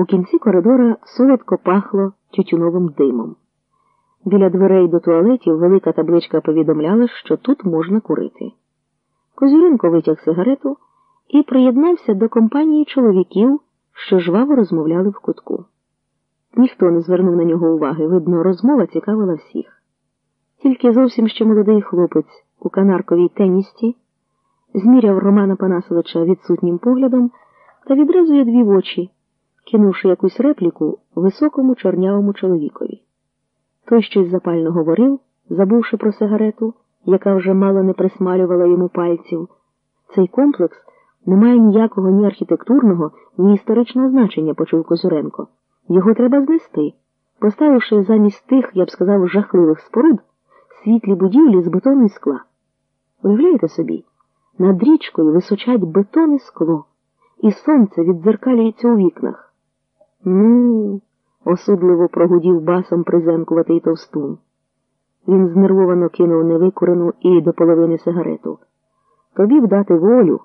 У кінці коридора солодко пахло тютюновим димом. Біля дверей до туалетів велика табличка повідомляла, що тут можна курити. Козюренко витяг сигарету і приєднався до компанії чоловіків, що жваво розмовляли в кутку. Ніхто не звернув на нього уваги, видно, розмова цікавила всіх. Тільки зовсім ще молодий хлопець у канарковій теністі зміряв Романа Панасовича відсутнім поглядом та відразу відвів очі, кинувши якусь репліку високому чорнявому чоловікові. Той щось запально говорив, забувши про сигарету, яка вже мало не присмалювала йому пальців. Цей комплекс не має ніякого ні архітектурного, ні історичного значення, почув Козюренко. Його треба знести, поставивши замість тих, я б сказав, жахливих споруд світлі будівлі з бетону і скла. Уявляєте собі, над річкою височать бетон і скло, і сонце віддзеркалюється у вікнах. Ну, осудливо прогудів басом приземкуватий товстун. Він знервовано кинув невикурену і до половини сигарету. Тобі б дати волю,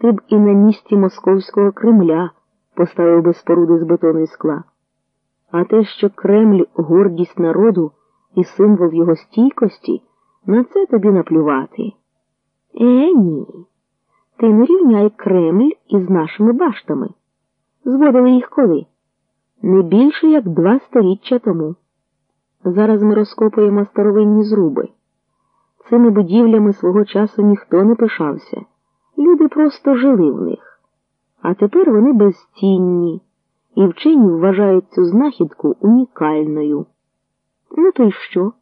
ти б і на місці московського Кремля поставив би споруди з бетону і скла. А те, що Кремль гордість народу і символ його стійкості, на це тобі наплювати. Е, ні. Ти не рівняй Кремль із нашими баштами. Зводили їх коли? Не більше, як два сторіччя тому. Зараз ми розкопуємо старовинні зруби. Цими будівлями свого часу ніхто не пишався. Люди просто жили в них. А тепер вони безцінні, і вчені вважають цю знахідку унікальною. Ну то й що?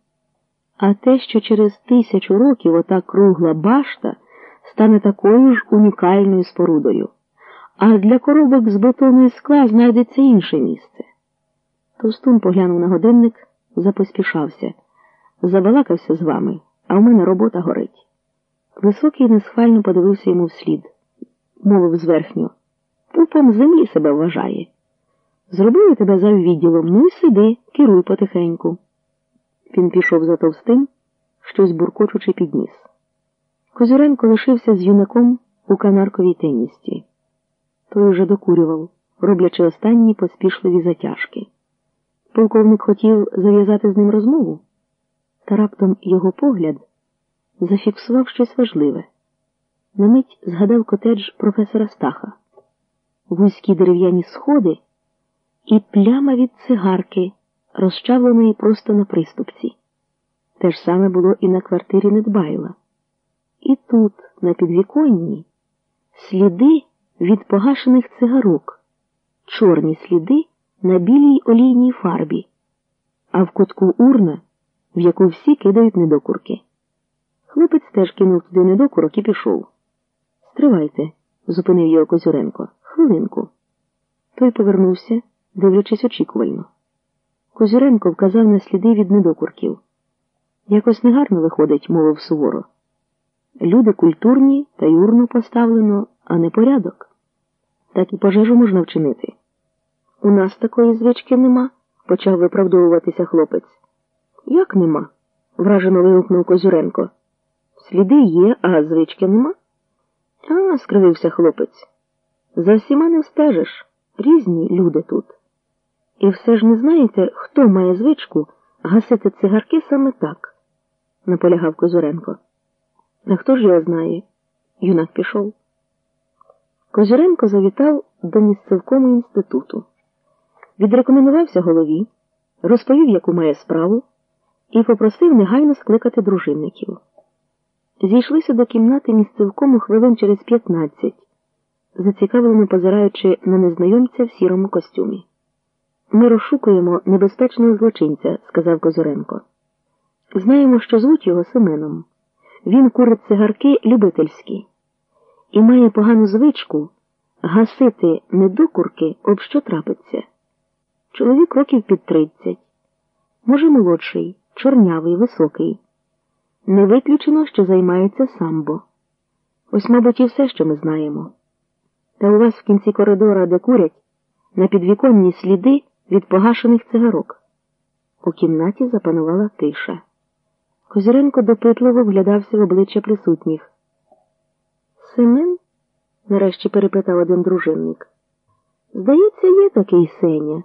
А те, що через тисячу років ота кругла башта стане такою ж унікальною спорудою, а для коробок з бетону і скла знайдеться інше місце. Товстун поглянув на годинник, запоспішався. Забалакався з вами, а в мене робота горить. Високий несхвально подивився йому вслід, мовив зверхньо. Пупом землі себе вважає. Зробили тебе за відділом, ну й сиди, керуй потихеньку. Він пішов за товстим, щось буркочучи підніс. Козюренко лишився з юнаком у канарковій теністі. Той уже докурював, роблячи останні поспішливі затяжки. Полковник хотів зав'язати з ним розмову, та раптом його погляд зафіксував щось важливе. На мить згадав котедж професора Стаха, вузькі дерев'яні сходи і пляма від цигарки розчавленої просто на приступці. Те ж саме було і на квартирі Недбайла. І тут, на підвіконні, сліди від погашених цигарок, чорні сліди на білій олійній фарбі, а в кутку урна, в яку всі кидають недокурки. Хлопець теж кинув туди недокурок і пішов. Стривайте, зупинив його Козюренко. Хвилинку. Той повернувся, дивлячись очікувально. Козюренко вказав на сліди від недокурків. Якось негарно виходить, мовив суворо. Люди культурні та юрно поставлено, а не порядок. Так і пожежу можна вчинити. У нас такої звички нема, почав виправдовуватися хлопець. Як нема? вражено вигукнув Козюренко. Сліди є, а звички нема. А, скривився хлопець. За всіма не встежиш. Різні люди тут. І все ж не знаєте, хто має звичку гасити цигарки саме так, наполягав Козуренко. А хто ж його знає? Юнак пішов. Козюренко завітав до місцевкому інституту, відрекомендувався голові, розповів, яку має справу, і попросив негайно скликати дружинників. Зійшлися до кімнати місцевкому хвилин через 15, зацікавлено позираючи на незнайомця в сірому костюмі. Ми розшукуємо небезпечного злочинця, сказав Козуренко. Знаємо, що звуть його Семеном. Він курить цигарки любительські і має погану звичку гасити недокурки, об що трапиться. Чоловік років під тридцять, може, молодший, чорнявий, високий. Не виключено, що займається самбо. Ось, мабуть, і все, що ми знаємо. Та у вас в кінці коридора, де курять, на підвіконні сліди від погашених цигарок. У кімнаті запанувала тиша. Козиренко допитливо вглядався в обличчя присутніх. Семен? нарешті перепитав один дружинник. Здається, є такий Сеня.